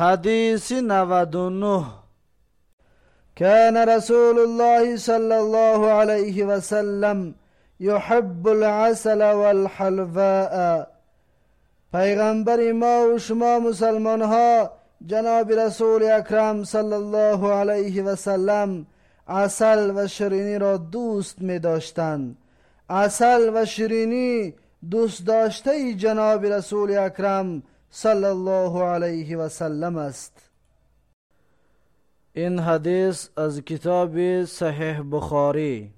حديث نودونه كان رسول الله صلى الله عليه وسلم يحب العسل والحلواء. پیغمبر ما و شما مسلمان ها جناب رسول اکرم صلی الله علیه و سلم اصل و شیرینی را دوست می داشتند اصل و شیرینی دوست داشته جناب رسول اکرم صلی الله علیه و سلم است این حدیث از کتاب صحیح بخاری